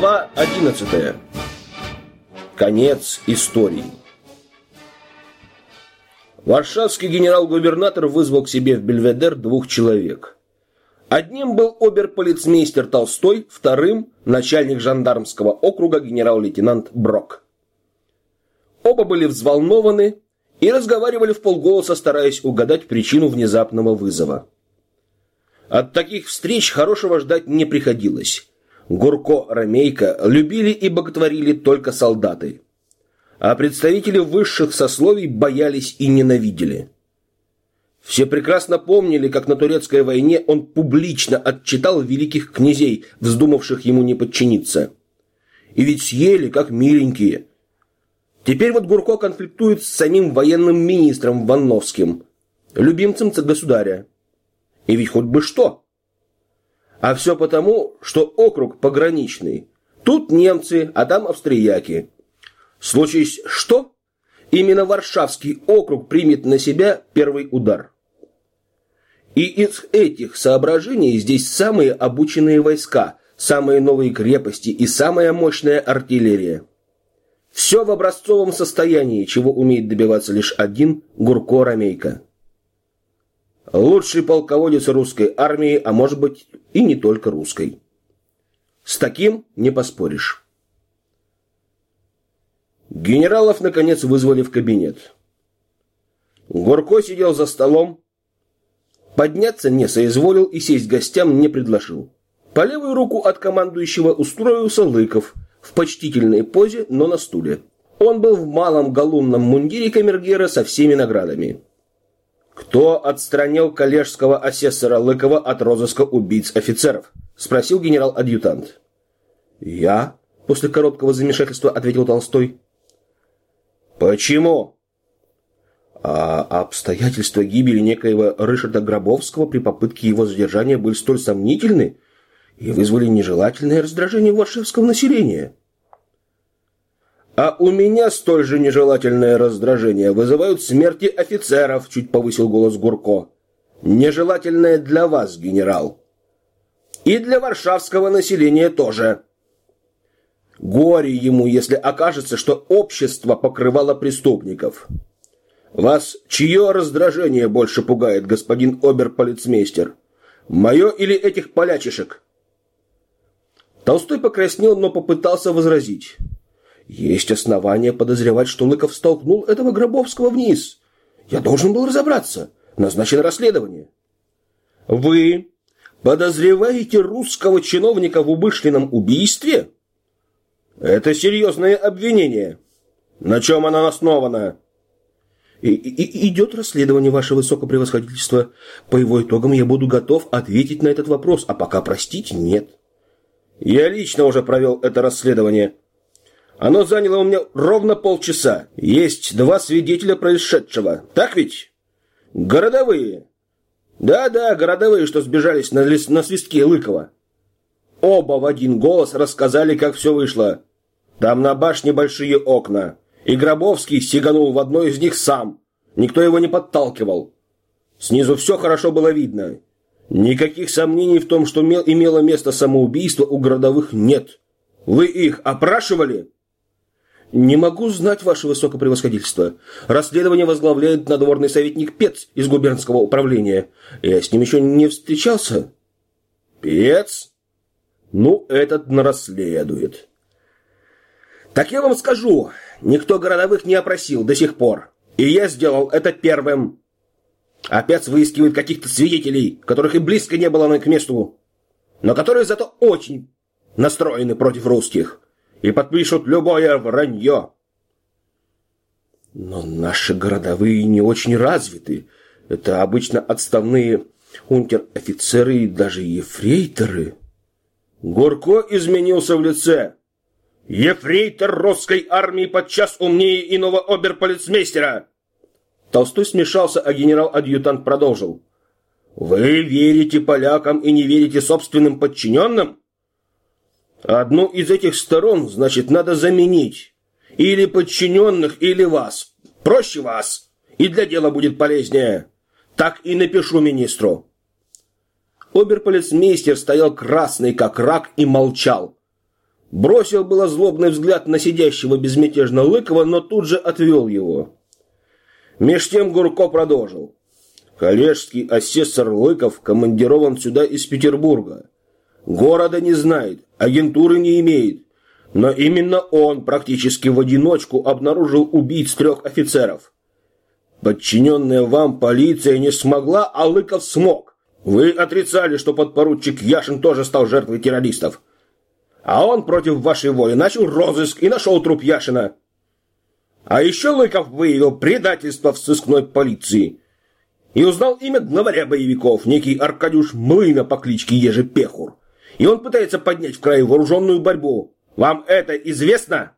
Глава 11. Конец истории. Варшавский генерал-губернатор вызвал к себе в Бельведер двух человек. Одним был оберполицмейстер Толстой, вторым – начальник жандармского округа генерал-лейтенант Брок. Оба были взволнованы и разговаривали в полголоса, стараясь угадать причину внезапного вызова. От таких встреч хорошего ждать не приходилось. Гурко, Ромейко любили и боготворили только солдаты. А представители высших сословий боялись и ненавидели. Все прекрасно помнили, как на турецкой войне он публично отчитал великих князей, вздумавших ему не подчиниться. И ведь съели, как миленькие. Теперь вот Гурко конфликтует с самим военным министром Ванновским, любимцем государя. И ведь хоть бы что. А все потому, что округ пограничный. Тут немцы, а там австрияки. Случись что? Именно Варшавский округ примет на себя первый удар. И из этих соображений здесь самые обученные войска, самые новые крепости и самая мощная артиллерия. Все в образцовом состоянии, чего умеет добиваться лишь один Гурко Ромейко. Лучший полководец русской армии, а может быть и не только русской. С таким не поспоришь. Генералов, наконец, вызвали в кабинет. Горко сидел за столом, подняться не соизволил и сесть гостям не предложил. По левую руку от командующего устроился Лыков в почтительной позе, но на стуле. Он был в малом галунном мундире камергера со всеми наградами. «Кто отстранил коллежского асессора Лыкова от розыска убийц офицеров?» – спросил генерал-адъютант. «Я?» – после короткого замешательства ответил Толстой. «Почему?» А обстоятельства гибели некоего Рышарда Гробовского при попытке его задержания были столь сомнительны и вызвали нежелательное раздражение варшавского населения. А у меня столь же нежелательное раздражение вызывают смерти офицеров, чуть повысил голос Гурко. Нежелательное для вас, генерал. И для варшавского населения тоже. Горе ему, если окажется, что общество покрывало преступников. Вас чье раздражение больше пугает, господин оберполицмейстер? Мое или этих полячишек? Толстой покраснел, но попытался возразить. Есть основания подозревать, что Лыков столкнул этого Гробовского вниз. Я должен был разобраться. Назначено расследование. Вы подозреваете русского чиновника в умышленном убийстве? Это серьезное обвинение. На чем оно основано? И, и, идет расследование, ваше высокопревосходительство. По его итогам я буду готов ответить на этот вопрос, а пока, простите, нет. Я лично уже провел это расследование. Оно заняло у меня ровно полчаса. Есть два свидетеля происшедшего. Так ведь? Городовые. Да-да, городовые, что сбежались на, лес, на свистке Лыкова. Оба в один голос рассказали, как все вышло. Там на башне большие окна. И Гробовский сиганул в одно из них сам. Никто его не подталкивал. Снизу все хорошо было видно. Никаких сомнений в том, что имело место самоубийство, у городовых нет. Вы их опрашивали? «Не могу знать, ваше высокопревосходительство. Расследование возглавляет надворный советник Пец из губернского управления. Я с ним еще не встречался». «Пец? Ну, этот нарасследует». «Так я вам скажу, никто городовых не опросил до сих пор. И я сделал это первым. А Пец выискивает каких-то свидетелей, которых и близко не было к месту, но которые зато очень настроены против русских» и подпишут любое вранье. Но наши городовые не очень развиты. Это обычно отставные унтер-офицеры и даже ефрейторы. Горко изменился в лице. Ефрейтор русской армии подчас умнее иного оберполицмейстера. Толстой смешался, а генерал-адъютант продолжил. Вы верите полякам и не верите собственным подчиненным? Одну из этих сторон, значит, надо заменить. Или подчиненных, или вас. Проще вас. И для дела будет полезнее. Так и напишу министру. Оберполицмейстер стоял красный, как рак, и молчал. Бросил было злобный взгляд на сидящего безмятежно Лыкова, но тут же отвел его. Меж тем Гурко продолжил. Коллежский асессор Лыков командирован сюда из Петербурга. Города не знает, агентуры не имеет. Но именно он практически в одиночку обнаружил убийц трех офицеров. Подчиненная вам полиция не смогла, а Лыков смог. Вы отрицали, что подпоручик Яшин тоже стал жертвой террористов. А он против вашей воли начал розыск и нашел труп Яшина. А еще Лыков выявил предательство в сыскной полиции. И узнал имя главаря боевиков, некий Аркадюш Млына по кличке Ежи Пехур. И он пытается поднять в крае вооруженную борьбу. Вам это известно?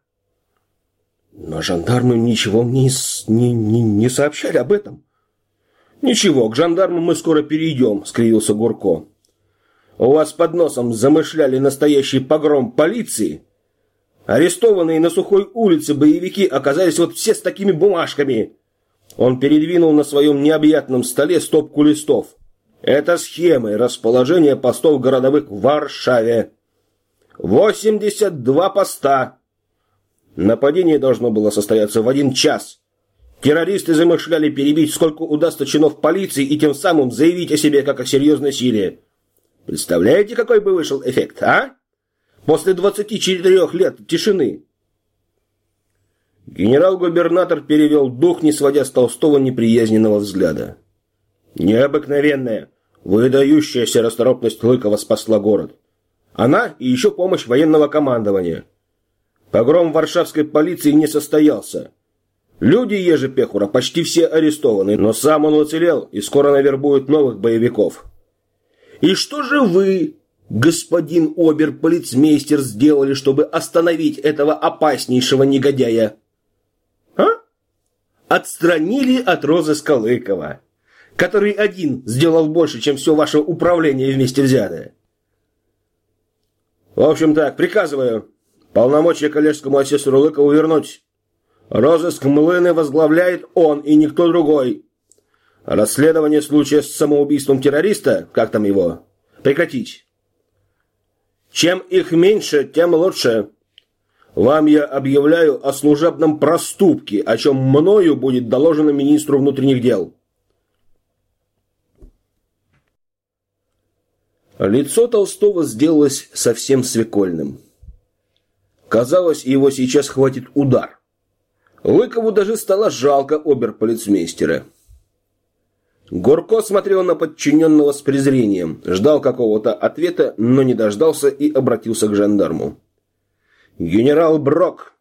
Но жандармы ничего мне не, не, не сообщали об этом. Ничего, к жандармам мы скоро перейдем, скривился Гурко. У вас под носом замышляли настоящий погром полиции? Арестованные на сухой улице боевики оказались вот все с такими бумажками. Он передвинул на своем необъятном столе стопку листов. Это схемы расположения постов городовых в Варшаве. 82 поста. Нападение должно было состояться в один час. Террористы замышляли перебить сколько удастся чинов полиции и тем самым заявить о себе как о серьезной силе. Представляете, какой бы вышел эффект, а? После 24 лет тишины. Генерал-губернатор перевел дух, не сводя с Толстого неприязненного взгляда. Необыкновенная, выдающаяся расторопность Лыкова спасла город. Она и еще помощь военного командования. Погром варшавской полиции не состоялся. Люди Ежепехура почти все арестованы, но сам он уцелел и скоро навербует новых боевиков. И что же вы, господин обер-полицмейстер, сделали, чтобы остановить этого опаснейшего негодяя? А? Отстранили от розыска Лыкова, который один сделал больше, чем все ваше управление вместе взятое. В общем так, приказываю полномочия коллежскому асессору Лыкову вернуть. Розыск Млыны возглавляет он и никто другой. Расследование случая с самоубийством террориста, как там его, прекратить. Чем их меньше, тем лучше. Вам я объявляю о служебном проступке, о чем мною будет доложено министру внутренних дел. Лицо Толстого сделалось совсем свекольным. Казалось, его сейчас хватит удар. Лыкову даже стало жалко оберполицмейстера. Горко смотрел на подчиненного с презрением, ждал какого-то ответа, но не дождался и обратился к жандарму. «Генерал Брок,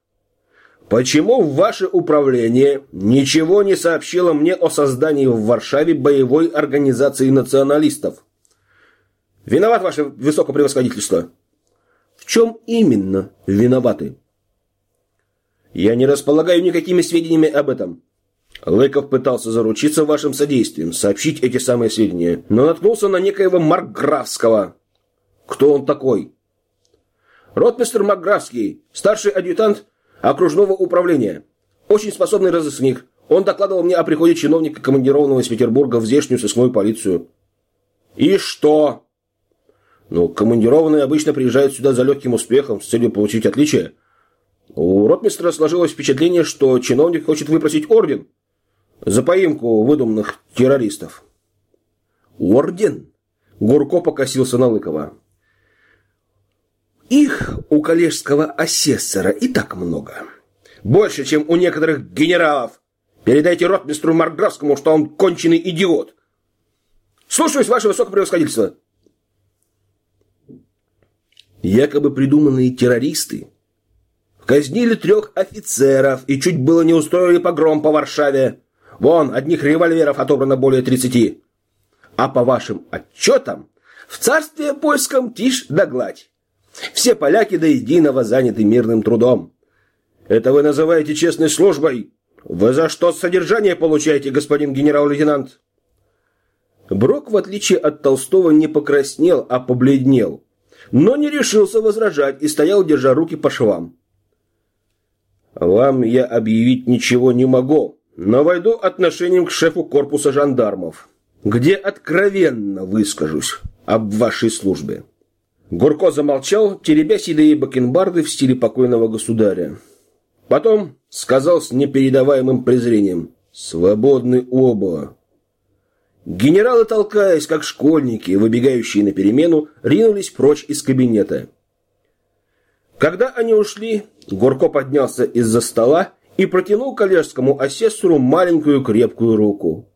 почему ваше управление ничего не сообщило мне о создании в Варшаве боевой организации националистов?» «Виноват ваше высокопревосходительство!» «В чем именно виноваты?» «Я не располагаю никакими сведениями об этом. Лыков пытался заручиться вашим содействием, сообщить эти самые сведения, но наткнулся на некоего Маркграфского. Кто он такой? Ротмистр Макграфский, старший адъютант окружного управления. Очень способный разыскник. Он докладывал мне о приходе чиновника, командированного из Петербурга в здешнюю сыскную полицию. И что? Ну, командированные обычно приезжают сюда за легким успехом с целью получить отличие. У ротмистра сложилось впечатление, что чиновник хочет выпросить орден – за поимку выдуманных террористов. Орден? Гурко покосился на Лыкова. Их у коллежского асессора и так много. Больше, чем у некоторых генералов. Передайте ротмистру Марграфскому, что он конченый идиот. Слушаюсь, ваше высокопревосходительство. Якобы придуманные террористы казнили трех офицеров и чуть было не устроили погром по Варшаве. Вон, одних револьверов отобрано более 30. А по вашим отчетам, в царстве польском тишь да гладь. Все поляки до единого заняты мирным трудом. Это вы называете честной службой? Вы за что содержание получаете, господин генерал-лейтенант? Брок, в отличие от Толстого, не покраснел, а побледнел. Но не решился возражать и стоял, держа руки по швам. «Вам я объявить ничего не могу», но войду отношением к шефу корпуса жандармов, где откровенно выскажусь об вашей службе. Гурко замолчал, теребя седые бакенбарды в стиле покойного государя. Потом сказал с непередаваемым презрением «Свободны оба». Генералы, толкаясь, как школьники, выбегающие на перемену, ринулись прочь из кабинета. Когда они ушли, Горко поднялся из-за стола и протянул коллежскому асессору маленькую крепкую руку.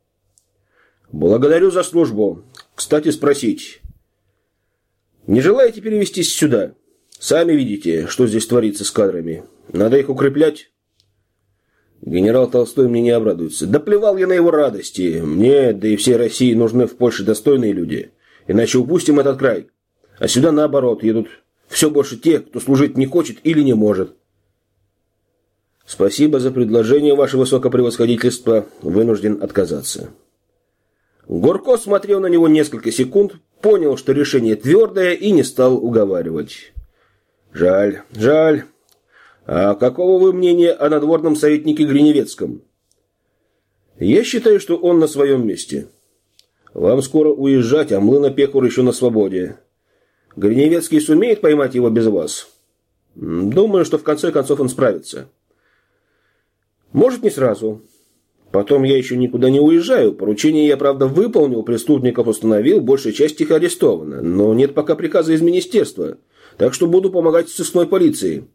«Благодарю за службу. Кстати, спросить. Не желаете перевестись сюда? Сами видите, что здесь творится с кадрами. Надо их укреплять». Генерал Толстой мне не обрадуется. Да плевал я на его радости. Мне, да и всей России нужны в Польше достойные люди. Иначе упустим этот край. А сюда, наоборот, едут все больше тех, кто служить не хочет или не может. Спасибо за предложение, ваше высокопревосходительство. Вынужден отказаться. Горко смотрел на него несколько секунд, понял, что решение твердое и не стал уговаривать. Жаль, жаль. А какого вы мнения о надворном советнике Гриневецком? Я считаю, что он на своем месте. Вам скоро уезжать, а Млына Пехур еще на свободе. Гриневецкий сумеет поймать его без вас? Думаю, что в конце концов он справится. Может, не сразу. Потом я еще никуда не уезжаю. Поручение я, правда, выполнил, преступников установил, большая часть их арестована. Но нет пока приказа из министерства. Так что буду помогать сыскной полиции.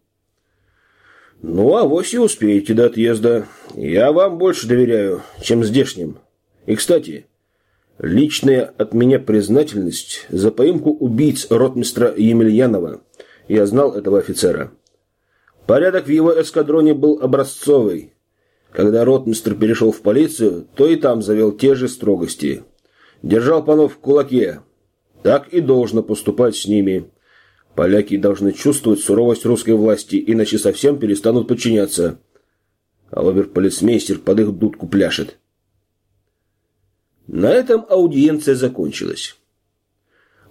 Ну, а и успеете до отъезда. Я вам больше доверяю, чем здешним. И, кстати, личная от меня признательность за поимку убийц ротмистра Емельянова. Я знал этого офицера. Порядок в его эскадроне был образцовый. Когда ротмистр перешел в полицию, то и там завел те же строгости. Держал панов в кулаке. Так и должно поступать с ними. Поляки должны чувствовать суровость русской власти, иначе совсем перестанут подчиняться. А оберполицмейстер под их дудку пляшет. На этом аудиенция закончилась.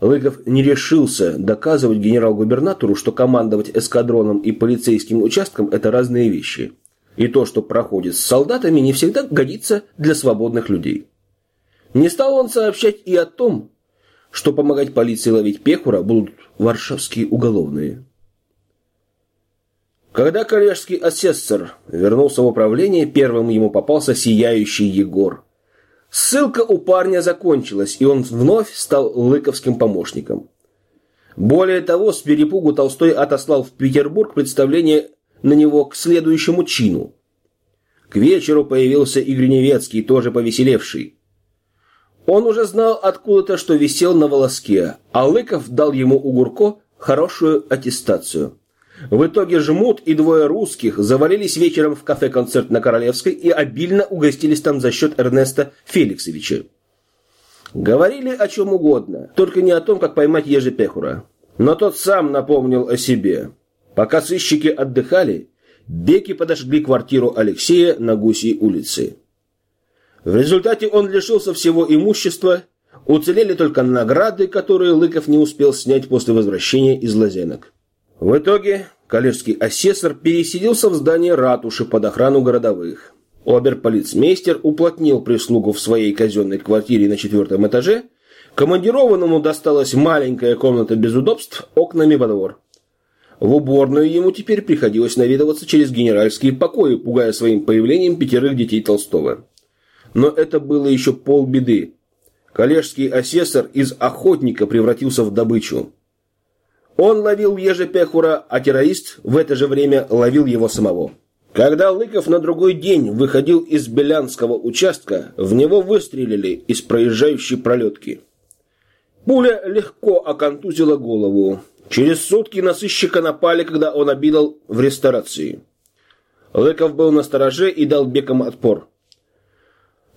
Лыков не решился доказывать генерал-губернатору, что командовать эскадроном и полицейским участком – это разные вещи. И то, что проходит с солдатами, не всегда годится для свободных людей. Не стал он сообщать и о том, что помогать полиции ловить Пехура будут варшавские уголовные. Когда коллежский асессор вернулся в управление, первым ему попался сияющий Егор. Ссылка у парня закончилась, и он вновь стал лыковским помощником. Более того, с перепугу Толстой отослал в Петербург представление на него к следующему чину. К вечеру появился и Гриневецкий, тоже повеселевший. Он уже знал откуда-то, что висел на волоске, а Лыков дал ему у Гурко хорошую аттестацию. В итоге Жмут и двое русских завалились вечером в кафе-концерт на Королевской и обильно угостились там за счет Эрнеста Феликсовича. Говорили о чем угодно, только не о том, как поймать Ежи Пехура. Но тот сам напомнил о себе. Пока сыщики отдыхали, беки к квартиру Алексея на Гусей улице. В результате он лишился всего имущества, уцелели только награды, которые Лыков не успел снять после возвращения из Лазенок. В итоге коллежский асессор переселился в здание ратуши под охрану городовых. Оберполицмейстер уплотнил прислугу в своей казенной квартире на четвертом этаже, командированному досталась маленькая комната без удобств окнами во двор. В уборную ему теперь приходилось наведываться через генеральские покои, пугая своим появлением пятерых детей Толстого. Но это было еще полбеды. Коллежский асессор из охотника превратился в добычу. Он ловил ежепехура, а террорист в это же время ловил его самого. Когда Лыков на другой день выходил из Белянского участка, в него выстрелили из проезжающей пролетки. Пуля легко оконтузила голову. Через сутки на сыщика напали, когда он обидал в ресторации. Лыков был на стороже и дал бекам отпор.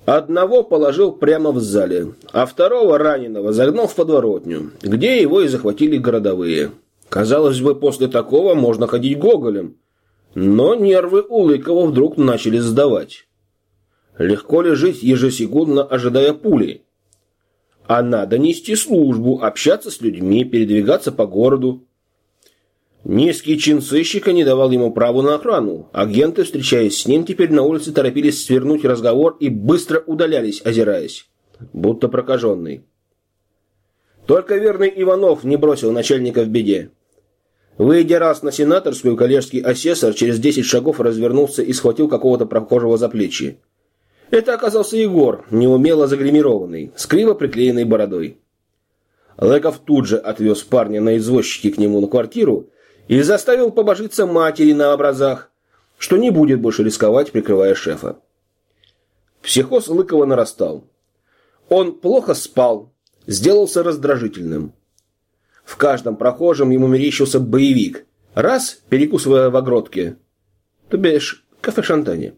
Одного положил прямо в зале, а второго раненого загнал в подворотню, где его и захватили городовые. Казалось бы, после такого можно ходить гоголем. Но нервы у Лыкова вдруг начали сдавать. Легко ли жить ежесекундно, ожидая пули? А надо нести службу, общаться с людьми, передвигаться по городу. Низкий чин сыщика не давал ему права на охрану. Агенты, встречаясь с ним, теперь на улице торопились свернуть разговор и быстро удалялись, озираясь, будто прокаженный. Только верный Иванов не бросил начальника в беде. Выйдя раз на сенаторскую, коллежский асессор через десять шагов развернулся и схватил какого-то прохожего за плечи. Это оказался Егор, неумело загримированный, с криво приклеенной бородой. Лыков тут же отвез парня на извозчике к нему на квартиру и заставил побожиться матери на образах, что не будет больше рисковать, прикрывая шефа. Психоз Лыкова нарастал. Он плохо спал, сделался раздражительным. В каждом прохожем ему мерещился боевик. Раз, перекусывая в огродке, то бишь кафе-шантане.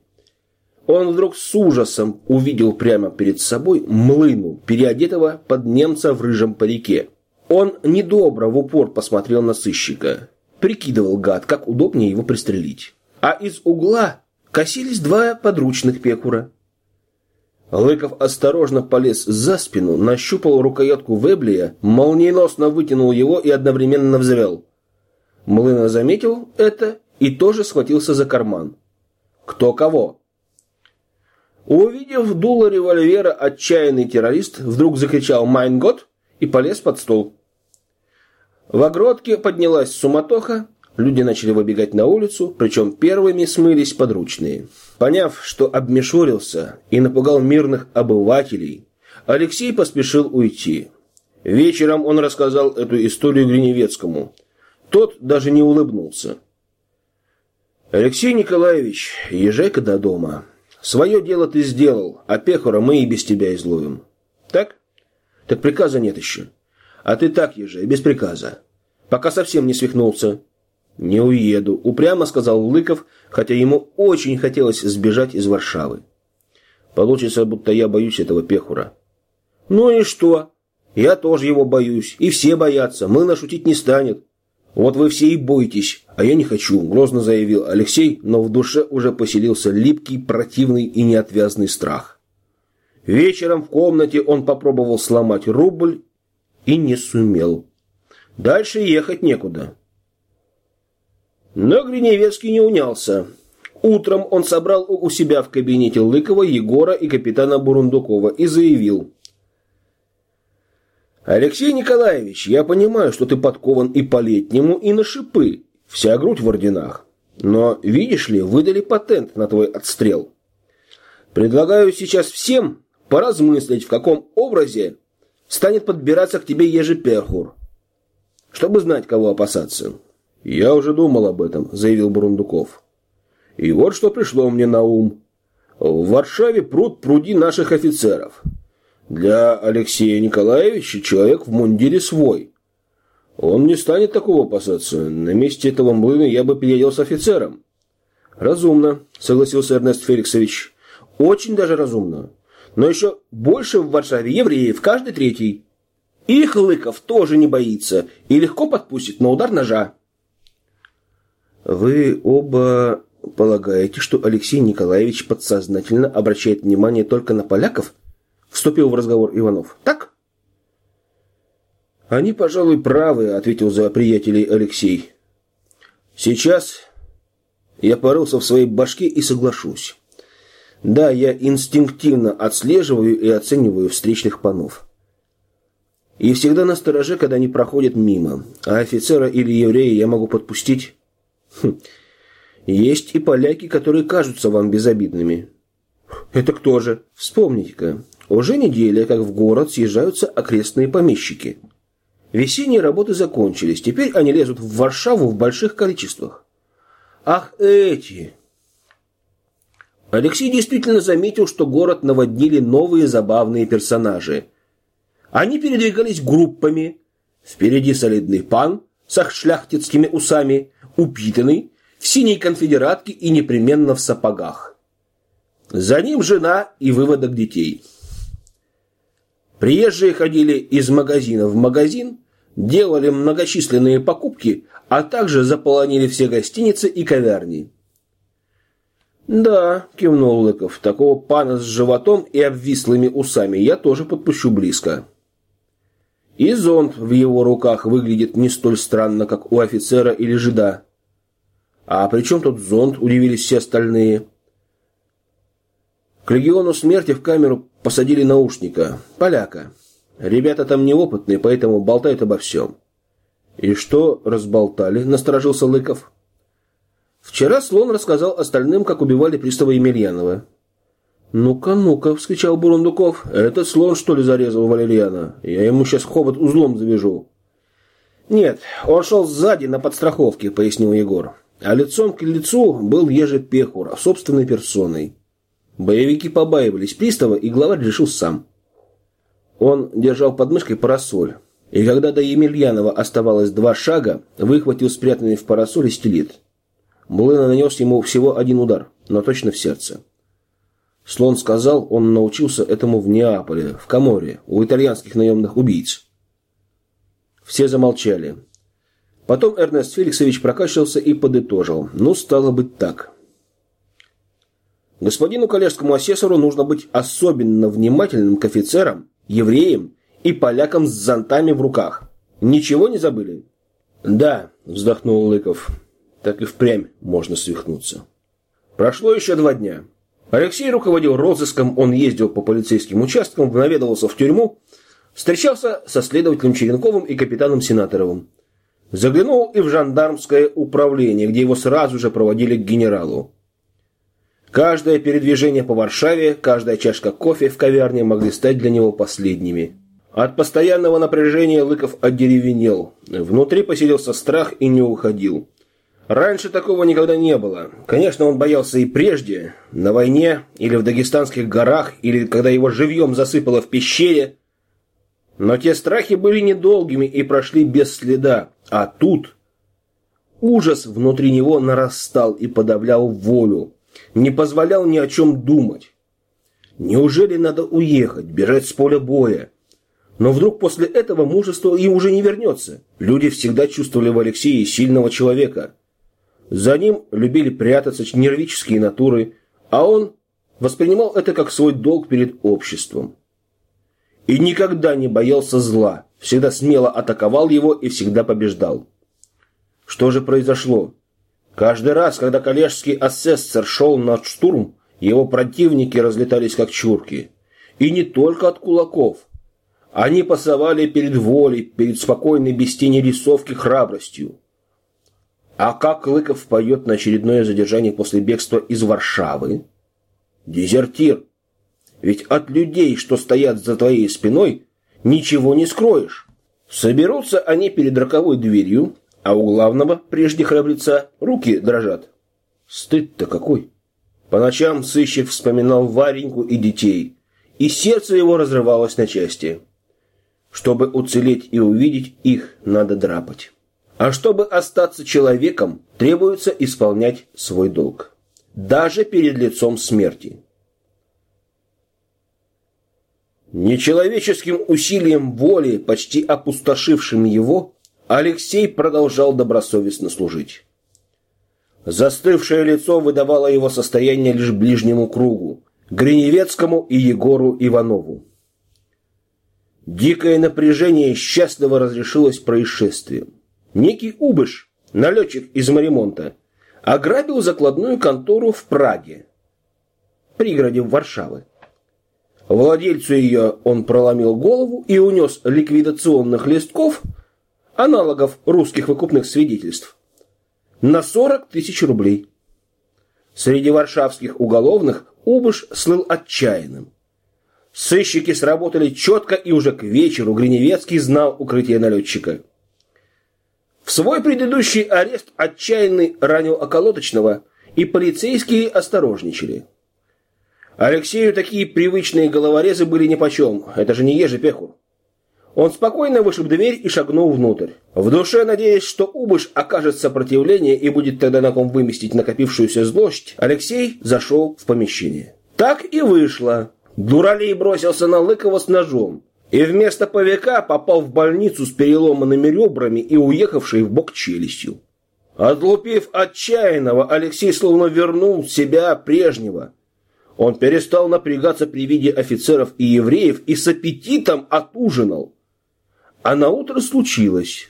Он вдруг с ужасом увидел прямо перед собой млыну, переодетого под немца в рыжем парике. Он недобро в упор посмотрел на сыщика. Прикидывал гад, как удобнее его пристрелить. А из угла косились два подручных пекура. Лыков осторожно полез за спину, нащупал рукоятку Веблия, молниеносно вытянул его и одновременно взвел. Млына заметил это и тоже схватился за карман. Кто кого? Увидев дуло револьвера, отчаянный террорист вдруг закричал «Майн год!» и полез под стол. В огродке поднялась суматоха, люди начали выбегать на улицу, причем первыми смылись подручные. Поняв, что обмешурился и напугал мирных обывателей, Алексей поспешил уйти. Вечером он рассказал эту историю Гриневецкому. Тот даже не улыбнулся. «Алексей Николаевич, езжай-ка до дома. Свое дело ты сделал, а Пехора мы и без тебя изловим. Так? Так приказа нет еще. А ты так езжай, без приказа. Пока совсем не свихнулся». «Не уеду», – упрямо сказал Лыков, хотя ему очень хотелось сбежать из Варшавы. Получится, будто я боюсь этого пехура. «Ну и что? Я тоже его боюсь, и все боятся, мы нашутить не станет». «Вот вы все и бойтесь, а я не хочу», – грозно заявил Алексей, но в душе уже поселился липкий, противный и неотвязный страх. Вечером в комнате он попробовал сломать рубль и не сумел. Дальше ехать некуда. Но Гриневецкий не унялся. Утром он собрал у себя в кабинете Лыкова, Егора и капитана Бурундукова и заявил. «Алексей Николаевич, я понимаю, что ты подкован и по-летнему, и на шипы. Вся грудь в орденах. Но, видишь ли, выдали патент на твой отстрел. Предлагаю сейчас всем поразмыслить, в каком образе станет подбираться к тебе ежеперхур, чтобы знать, кого опасаться». «Я уже думал об этом», – заявил Бурундуков. «И вот что пришло мне на ум. В Варшаве пруд пруди наших офицеров. Для Алексея Николаевича человек в мундире свой. Он не станет такого опасаться. На месте этого млына я бы переоделся офицером». «Разумно», – согласился Эрнест Феликсович. «Очень даже разумно. Но еще больше в Варшаве евреев, каждый третий. Их Лыков тоже не боится и легко подпустит на удар ножа». Вы оба полагаете, что Алексей Николаевич подсознательно обращает внимание только на поляков? Вступил в разговор Иванов. Так? Они, пожалуй, правы, ответил за приятелей Алексей. Сейчас я порылся в своей башке и соглашусь. Да, я инстинктивно отслеживаю и оцениваю встречных панов. И всегда на стороже, когда они проходят мимо. А офицера или еврея я могу подпустить Хм. Есть и поляки, которые кажутся вам безобидными. Это кто же? Вспомните-ка. Уже неделя, как в город съезжаются окрестные помещики. Весенние работы закончились, теперь они лезут в Варшаву в больших количествах. Ах, эти! Алексей действительно заметил, что город наводнили новые забавные персонажи. Они передвигались группами. Впереди солидный пан с шляхтицкими усами, упитанный, в синей конфедератке и непременно в сапогах. За ним жена и выводок детей. Приезжие ходили из магазина в магазин, делали многочисленные покупки, а также заполонили все гостиницы и кавярни. «Да», – кивнул Лыков, – «такого пана с животом и обвислыми усами я тоже подпущу близко». И зонт в его руках выглядит не столь странно, как у офицера или жида. «А при чем тут зонд?» – удивились все остальные. К легиону смерти в камеру посадили наушника, поляка. Ребята там неопытные, поэтому болтают обо всем. И что разболтали? Насторожился Лыков. Вчера слон рассказал остальным, как убивали пристава Емельянова. «Ну-ка, ну-ка!» – вскричал Бурундуков. «Этот слон, что ли, зарезал Валерьяна? Я ему сейчас хобот узлом завяжу». «Нет, он шел сзади на подстраховке», – пояснил Егор. А лицом к лицу был Ежи Пехур, собственной персоной. Боевики побаивались пристава, и главарь решил сам. Он держал под мышкой парасоль, и когда до Емельянова оставалось два шага, выхватил спрятанный в парасоле стилет. Блына нанес ему всего один удар, но точно в сердце. Слон сказал, он научился этому в Неаполе, в Каморе, у итальянских наемных убийц. Все замолчали. Потом Эрнест Феликсович прокашлялся и подытожил. Ну, стало быть так. Господину коллежскому асессору нужно быть особенно внимательным к офицерам, евреям и полякам с зонтами в руках. Ничего не забыли? Да, вздохнул Лыков. Так и впрямь можно свихнуться. Прошло еще два дня. Алексей руководил розыском, он ездил по полицейским участкам, наведывался в тюрьму, встречался со следователем Черенковым и капитаном Сенаторовым. Заглянул и в жандармское управление, где его сразу же проводили к генералу. Каждое передвижение по Варшаве, каждая чашка кофе в кавярне могли стать для него последними. От постоянного напряжения Лыков одеревенел. Внутри поселился страх и не уходил. Раньше такого никогда не было. Конечно, он боялся и прежде, на войне, или в дагестанских горах, или когда его живьем засыпало в пещере. Но те страхи были недолгими и прошли без следа. А тут ужас внутри него нарастал и подавлял волю, не позволял ни о чем думать. Неужели надо уехать, бежать с поля боя? Но вдруг после этого мужество и уже не вернется. Люди всегда чувствовали в Алексее сильного человека – за ним любили прятаться нервические натуры, а он воспринимал это как свой долг перед обществом. И никогда не боялся зла, всегда смело атаковал его и всегда побеждал. Что же произошло? Каждый раз, когда коллежский асессор шел на штурм, его противники разлетались как чурки. И не только от кулаков. Они пасовали перед волей, перед спокойной без тени рисовки храбростью. А как Лыков поет на очередное задержание после бегства из Варшавы? Дезертир. Ведь от людей, что стоят за твоей спиной, ничего не скроешь. Соберутся они перед роковой дверью, а у главного, прежде храбреца, руки дрожат. Стыд-то какой! По ночам сыщик вспоминал Вареньку и детей, и сердце его разрывалось на части. Чтобы уцелеть и увидеть их, надо драпать. А чтобы остаться человеком, требуется исполнять свой долг. Даже перед лицом смерти. Нечеловеческим усилием воли, почти опустошившим его, Алексей продолжал добросовестно служить. Застывшее лицо выдавало его состояние лишь ближнему кругу, Гриневецкому и Егору Иванову. Дикое напряжение счастливо разрешилось происшествием. Некий Убыш, налетчик из Маримонта, ограбил закладную контору в Праге, пригороде Варшавы. Владельцу ее он проломил голову и унес ликвидационных листков, аналогов русских выкупных свидетельств, на 40 тысяч рублей. Среди варшавских уголовных Убыш слыл отчаянным. Сыщики сработали четко, и уже к вечеру Гриневецкий знал укрытие налетчика. В свой предыдущий арест отчаянный ранил околоточного, и полицейские осторожничали. Алексею такие привычные головорезы были нипочем, это же не ежи пеху. Он спокойно вышиб дверь и шагнул внутрь. В душе, надеясь, что Убыш окажет сопротивление и будет тогда на ком выместить накопившуюся злость, Алексей зашел в помещение. Так и вышло. Дуралей бросился на Лыкова с ножом и вместо ПВК попал в больницу с переломанными ребрами и уехавшей в бок челюстью. Отлупив отчаянного, Алексей словно вернул себя прежнего. Он перестал напрягаться при виде офицеров и евреев и с аппетитом отужинал. А на утро случилось.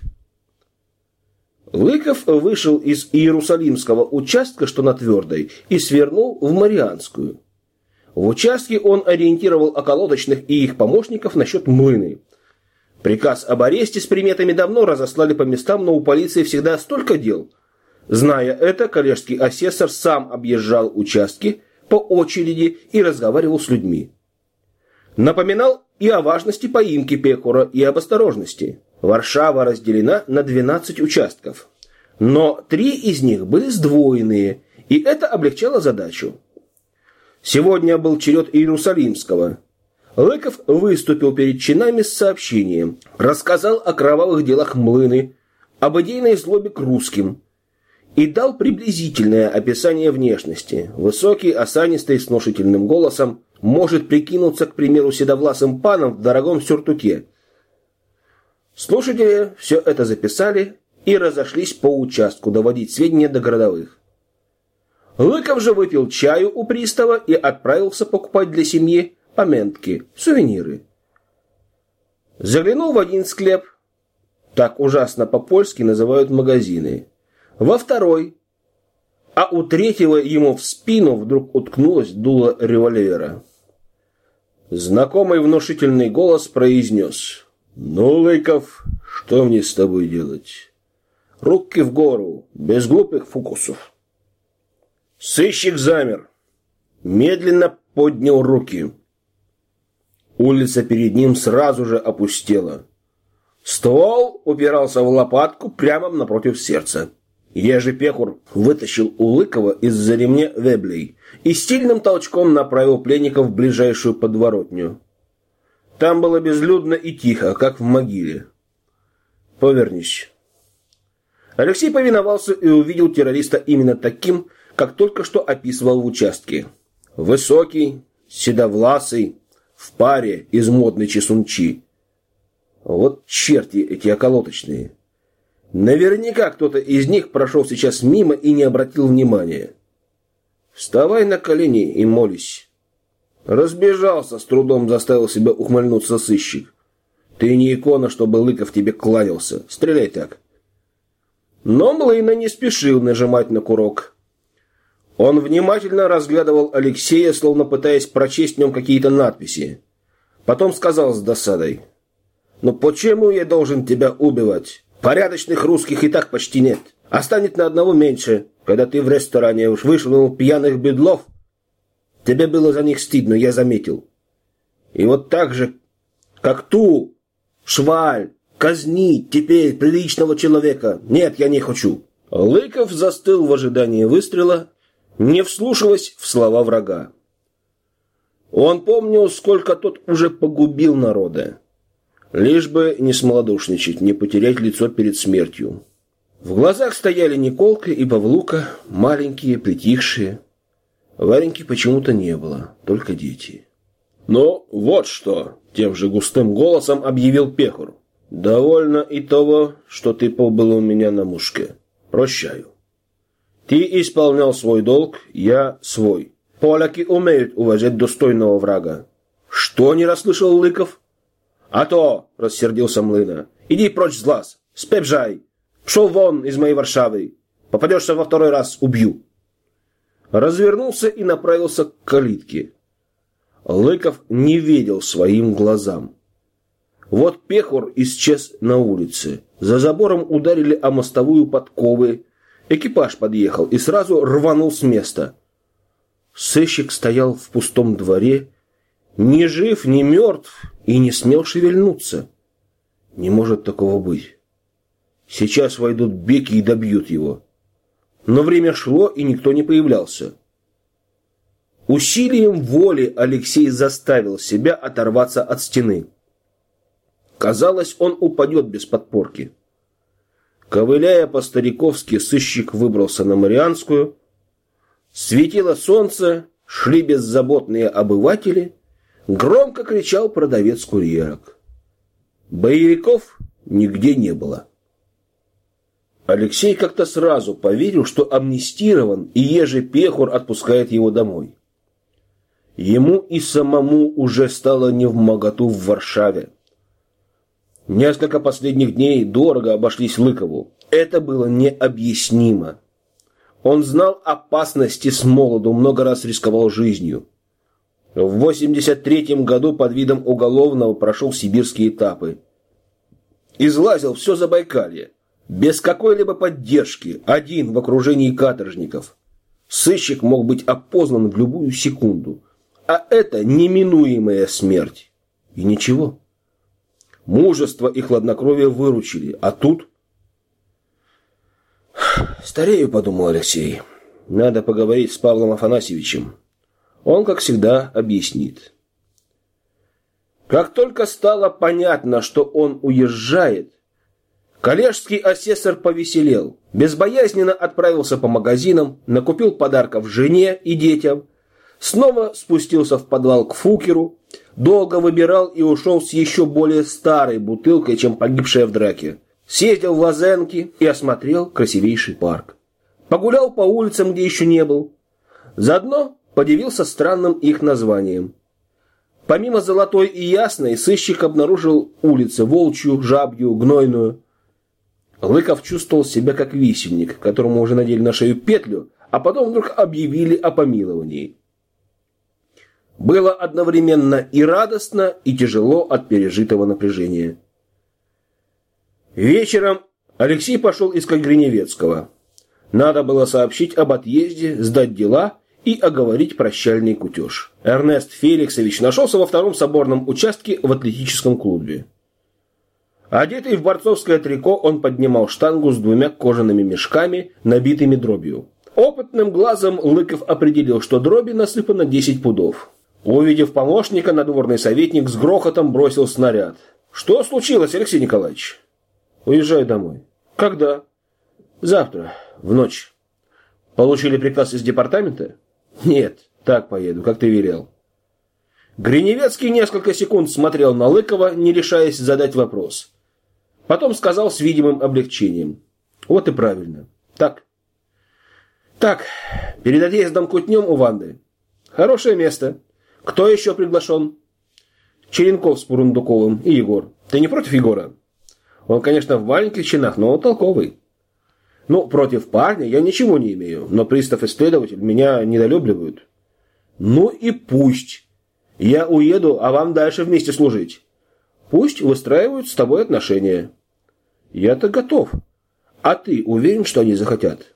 Лыков вышел из Иерусалимского участка, что на Твердой, и свернул в Марианскую. В участке он ориентировал околоточных и их помощников насчет млыны. Приказ об аресте с приметами давно разослали по местам, но у полиции всегда столько дел. Зная это, коллежский асессор сам объезжал участки по очереди и разговаривал с людьми. Напоминал и о важности поимки Пекура, и об осторожности. Варшава разделена на 12 участков. Но три из них были сдвоенные, и это облегчало задачу. Сегодня был черед Иерусалимского. Лыков выступил перед чинами с сообщением, рассказал о кровавых делах Млыны, об идейной злобе к русским и дал приблизительное описание внешности. Высокий, осанистый, с внушительным голосом, может прикинуться, к примеру, седовласым паном в дорогом сюртуке. Слушатели все это записали и разошлись по участку доводить сведения до городовых. Лыков же выпил чаю у пристава и отправился покупать для семьи поментки, сувениры. Заглянул в один склеп, так ужасно по-польски называют магазины, во второй, а у третьего ему в спину вдруг уткнулось дуло револьвера. Знакомый внушительный голос произнес «Ну, Лыков, что мне с тобой делать?» Руки в гору, без глупых фокусов. Сыщик замер. Медленно поднял руки. Улица перед ним сразу же опустела. Ствол упирался в лопатку прямо напротив сердца. Ежепехур вытащил у Лыкова из-за ремня веблей и стильным толчком направил пленников в ближайшую подворотню. Там было безлюдно и тихо, как в могиле. «Повернись». Алексей повиновался и увидел террориста именно таким, как только что описывал в участке. Высокий, седовласый, в паре из модной чесунчи. Вот черти эти околоточные. Наверняка кто-то из них прошел сейчас мимо и не обратил внимания. Вставай на колени и молись. Разбежался, с трудом заставил себя ухмыльнуться сыщик. Ты не икона, чтобы Лыков тебе кланялся. Стреляй так. Но Млына не спешил нажимать на курок. Он внимательно разглядывал Алексея, словно пытаясь прочесть в нем какие-то надписи. Потом сказал с досадой. «Но почему я должен тебя убивать? Порядочных русских и так почти нет. Останет на одного меньше, когда ты в ресторане уж вышвырнул пьяных бедлов. Тебе было за них стыдно, я заметил. И вот так же, как ту, шваль, казнить теперь приличного человека. Нет, я не хочу». Лыков застыл в ожидании выстрела, не вслушиваясь в слова врага. Он помнил, сколько тот уже погубил народа. Лишь бы не смолодушничать, не потерять лицо перед смертью. В глазах стояли Николка и Павлука, маленькие, притихшие. Вареньки почему-то не было, только дети. «Ну, вот что!» – тем же густым голосом объявил Пехур. «Довольно и того, что ты побыл у меня на мушке. Прощаю». Ты исполнял свой долг, я свой. Поляки умеют уважать достойного врага. Что не расслышал Лыков? А то, рассердился Млына. Иди прочь с глаз. Спебжай. Пшел вон из моей Варшавы. Попадешься во второй раз, убью. Развернулся и направился к калитке. Лыков не верил своим глазам. Вот Пехор исчез на улице. За забором ударили о мостовую подковы, Экипаж подъехал и сразу рванул с места. Сыщик стоял в пустом дворе, ни жив, ни мертв, и не смел шевельнуться. Не может такого быть. Сейчас войдут беки и добьют его. Но время шло, и никто не появлялся. Усилием воли Алексей заставил себя оторваться от стены. Казалось, он упадет без подпорки. Ковыляя по-стариковски, сыщик выбрался на Марианскую. Светило солнце, шли беззаботные обыватели. Громко кричал продавец курьерок. Боевиков нигде не было. Алексей как-то сразу поверил, что амнистирован, и Ежи Пехур отпускает его домой. Ему и самому уже стало не в моготу в Варшаве. Несколько последних дней дорого обошлись Лыкову. Это было необъяснимо. Он знал опасности с молоду, много раз рисковал жизнью. В 83 году под видом уголовного прошел сибирские этапы. излазил все Забайкалье. Без какой-либо поддержки, один в окружении каторжников. Сыщик мог быть опознан в любую секунду. А это неминуемая смерть. И ничего. Мужество и хладнокровие выручили. А тут... Старею, подумал Алексей. Надо поговорить с Павлом Афанасьевичем. Он, как всегда, объяснит. Как только стало понятно, что он уезжает, коллежский асессор повеселел, безбоязненно отправился по магазинам, накупил подарков жене и детям, снова спустился в подвал к Фукеру, долго выбирал и ушел с еще более старой бутылкой, чем погибшая в драке. Съездил в Лазенки и осмотрел красивейший парк. Погулял по улицам, где еще не был. Заодно подивился странным их названием. Помимо Золотой и Ясной, сыщик обнаружил улицы Волчью, Жабью, Гнойную. Лыков чувствовал себя как висельник, которому уже надели на шею петлю, а потом вдруг объявили о помиловании. Было одновременно и радостно, и тяжело от пережитого напряжения. Вечером Алексей пошел искать Гриневецкого. Надо было сообщить об отъезде, сдать дела и оговорить прощальный кутеж. Эрнест Феликсович нашелся во втором соборном участке в атлетическом клубе. Одетый в борцовское трико, он поднимал штангу с двумя кожаными мешками, набитыми дробью. Опытным глазом Лыков определил, что дроби насыпано 10 пудов. Увидев помощника, надворный советник с грохотом бросил снаряд. «Что случилось, Алексей Николаевич?» «Уезжаю домой». «Когда?» «Завтра, в ночь». «Получили приказ из департамента?» «Нет, так поеду, как ты велел». Гриневецкий несколько секунд смотрел на Лыкова, не решаясь задать вопрос. Потом сказал с видимым облегчением. «Вот и правильно. Так. Так, перед отъездом кутнем у Ванды. Хорошее место. Кто еще приглашен?» Черенков с Пурундуковым и Егор. Ты не против Егора? Он, конечно, в маленьких чинах, но он толковый. Ну, против парня я ничего не имею, но пристав и следователь меня недолюбливают. Ну и пусть. Я уеду, а вам дальше вместе служить. Пусть выстраивают с тобой отношения. Я-то готов. А ты уверен, что они захотят?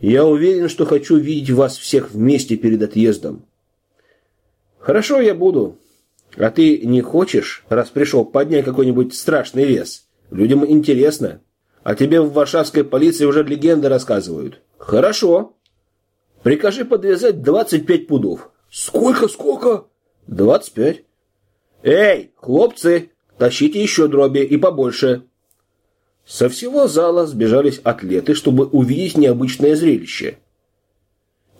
Я уверен, что хочу видеть вас всех вместе перед отъездом. Хорошо, я буду. А ты не хочешь, раз пришел, поднять какой-нибудь страшный вес? Людям интересно. А тебе в варшавской полиции уже легенды рассказывают. Хорошо. Прикажи подвязать 25 пудов. Сколько, сколько? 25. Эй, хлопцы, тащите еще дроби и побольше. Со всего зала сбежались атлеты, чтобы увидеть необычное зрелище.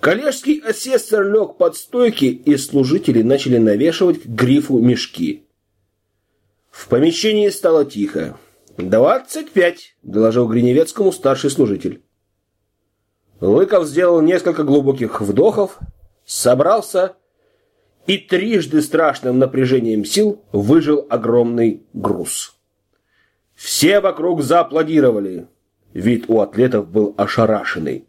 Коллежский асессор лег под стойки, и служители начали навешивать к грифу мешки. В помещении стало тихо. «Двадцать пять», — доложил Гриневецкому старший служитель. Лыков сделал несколько глубоких вдохов, собрался и трижды страшным напряжением сил выжил огромный груз. Все вокруг зааплодировали. Вид у атлетов был ошарашенный.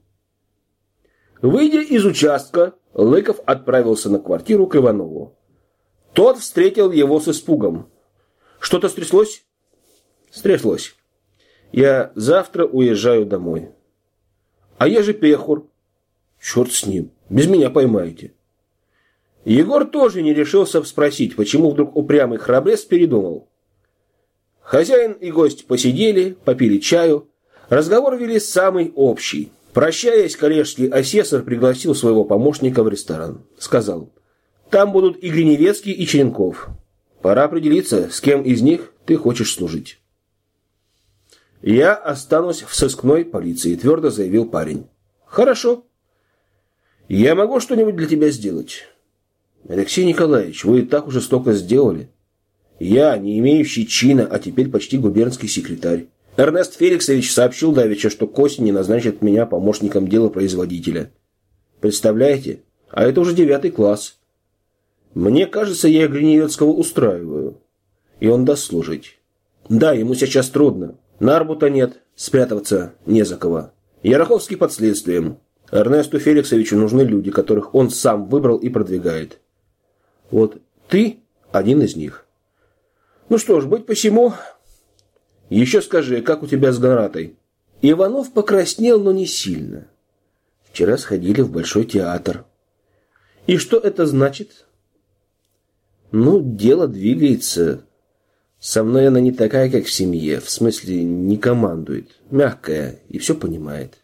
Выйдя из участка, Лыков отправился на квартиру к Иванову. Тот встретил его с испугом. «Что-то стряслось?» Стряслось. Я завтра уезжаю домой. А я же пехур. Черт с ним. Без меня поймаете. Егор тоже не решился спросить, почему вдруг упрямый храбрец передумал. Хозяин и гость посидели, попили чаю. Разговор вели самый общий. Прощаясь, коллежский асессор пригласил своего помощника в ресторан. Сказал, там будут и Гриневецкий, и Черенков. Пора определиться, с кем из них ты хочешь служить. «Я останусь в сыскной полиции», – твердо заявил парень. «Хорошо. Я могу что-нибудь для тебя сделать?» «Алексей Николаевич, вы и так уже столько сделали. Я, не имеющий чина, а теперь почти губернский секретарь. Эрнест Феликсович сообщил Давича, что к осени назначит меня помощником делопроизводителя. Представляете? А это уже девятый класс. Мне кажется, я Гриневецкого устраиваю. И он даст служить. Да, ему сейчас трудно. Нарбута нет, спрятаться не за кого. Яроховский под следствием. Эрнесту Феликсовичу нужны люди, которых он сам выбрал и продвигает. Вот ты один из них. Ну что ж, быть посему, Еще скажи, как у тебя с Горатой? Иванов покраснел, но не сильно. Вчера сходили в Большой театр. И что это значит? Ну, дело двигается. Со мной она не такая, как в семье. В смысле, не командует. Мягкая и все понимает.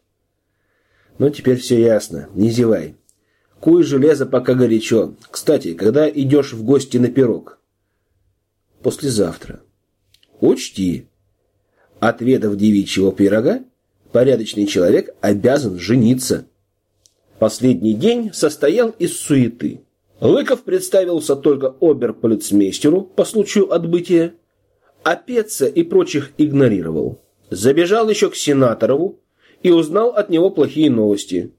Но теперь все ясно. Не зевай. Куй железо, пока горячо. Кстати, когда идешь в гости на пирог? Послезавтра. Учти, отведав девичьего пирога, порядочный человек обязан жениться. Последний день состоял из суеты. Лыков представился только оберполицмейстеру по случаю отбытия, а Пеца и прочих игнорировал. Забежал еще к Сенаторову и узнал от него плохие новости.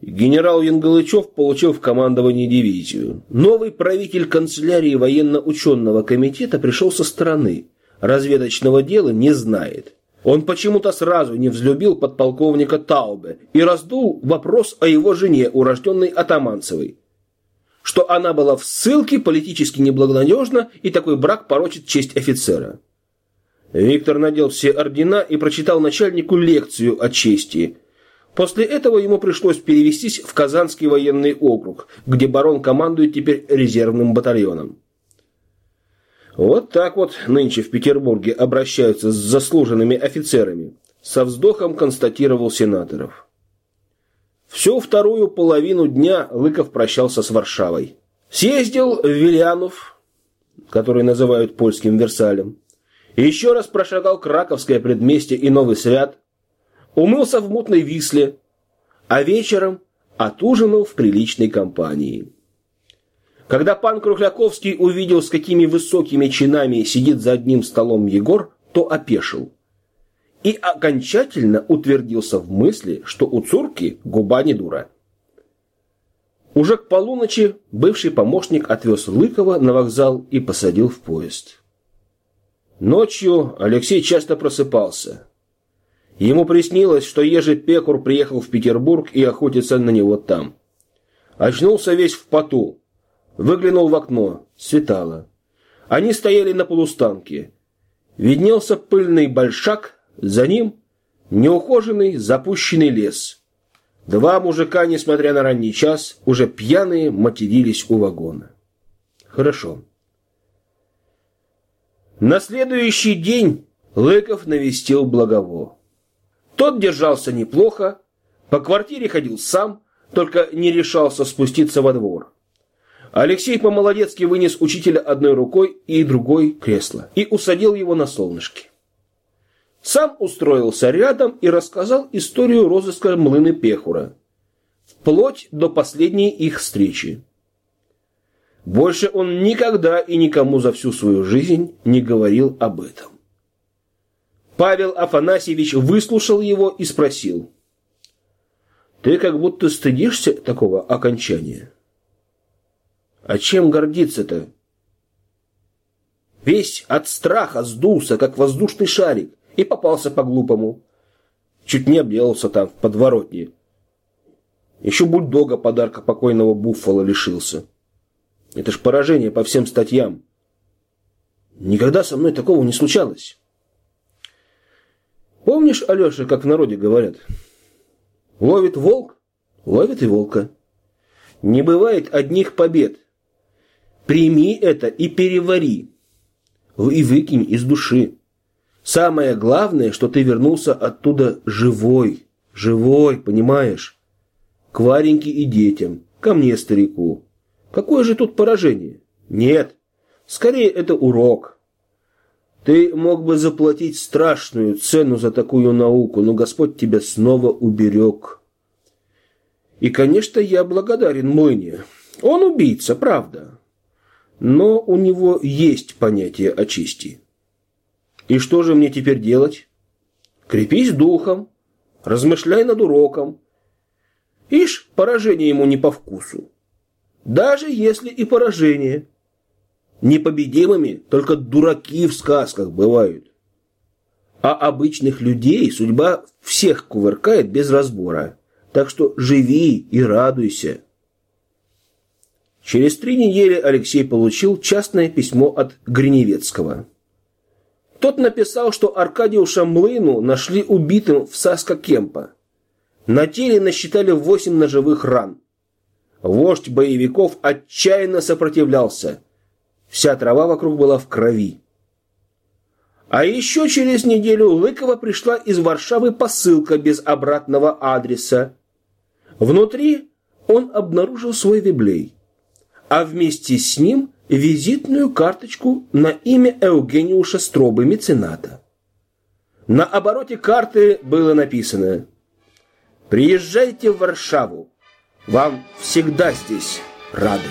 Генерал Янгалычев получил в командовании дивизию. Новый правитель канцелярии военно-ученого комитета пришел со стороны. Разведочного дела не знает. Он почему-то сразу не взлюбил подполковника Таубе и раздул вопрос о его жене, урожденной Атаманцевой. Что она была в ссылке, политически неблагонадежна, и такой брак порочит честь офицера. Виктор надел все ордена и прочитал начальнику лекцию о чести. После этого ему пришлось перевестись в Казанский военный округ, где барон командует теперь резервным батальоном. Вот так вот нынче в Петербурге обращаются с заслуженными офицерами, со вздохом констатировал сенаторов. Всю вторую половину дня Лыков прощался с Варшавой. Съездил в Вильянов, который называют польским Версалем, еще раз прошагал Краковское предместье и Новый Свят, умылся в мутной Висле, а вечером отужинал в приличной компании. Когда пан Крухляковский увидел, с какими высокими чинами сидит за одним столом Егор, то опешил. И окончательно утвердился в мысли, что у Цурки губа не дура. Уже к полуночи бывший помощник отвез Лыкова на вокзал и посадил в поезд. Ночью Алексей часто просыпался. Ему приснилось, что Ежи Пекур приехал в Петербург и охотится на него там. Очнулся весь в поту, Выглянул в окно. Светало. Они стояли на полустанке. Виднелся пыльный большак, за ним неухоженный запущенный лес. Два мужика, несмотря на ранний час, уже пьяные матерились у вагона. Хорошо. На следующий день Лыков навестил Благово. Тот держался неплохо, по квартире ходил сам, только не решался спуститься во двор. Алексей по-молодецки вынес учителя одной рукой и другой кресло и усадил его на солнышке. Сам устроился рядом и рассказал историю розыска млыны Пехура, вплоть до последней их встречи. Больше он никогда и никому за всю свою жизнь не говорил об этом. Павел Афанасьевич выслушал его и спросил. «Ты как будто стыдишься такого окончания?» А чем гордиться-то? Весь от страха сдулся, как воздушный шарик, и попался по-глупому. Чуть не обделался там, в подворотне. Еще бульдога подарка покойного Буффала лишился. Это ж поражение по всем статьям. Никогда со мной такого не случалось. Помнишь, Алеша, как в народе говорят? Ловит волк, ловит и волка. Не бывает одних побед. Прими это и перевари. И выкинь из души. Самое главное, что ты вернулся оттуда живой. Живой, понимаешь? К Вареньке и детям, ко мне, старику. Какое же тут поражение? Нет. Скорее, это урок. Ты мог бы заплатить страшную цену за такую науку, но Господь тебя снова уберег. И, конечно, я благодарен Мойне. Он убийца, правда но у него есть понятие о чести. И что же мне теперь делать? Крепись духом, размышляй над уроком. Ишь, поражение ему не по вкусу. Даже если и поражение. Непобедимыми только дураки в сказках бывают. А обычных людей судьба всех кувыркает без разбора. Так что живи и радуйся. Через три недели Алексей получил частное письмо от Гриневецкого. Тот написал, что Аркадиуша Млыну нашли убитым в Саска-Кемпа. На теле насчитали восемь ножевых ран. Вождь боевиков отчаянно сопротивлялся. Вся трава вокруг была в крови. А еще через неделю Лыкова пришла из Варшавы посылка без обратного адреса. Внутри он обнаружил свой виблей, а вместе с ним визитную карточку на имя Евгениуша Стробы, мецената. На обороте карты было написано «Приезжайте в Варшаву, вам всегда здесь рады».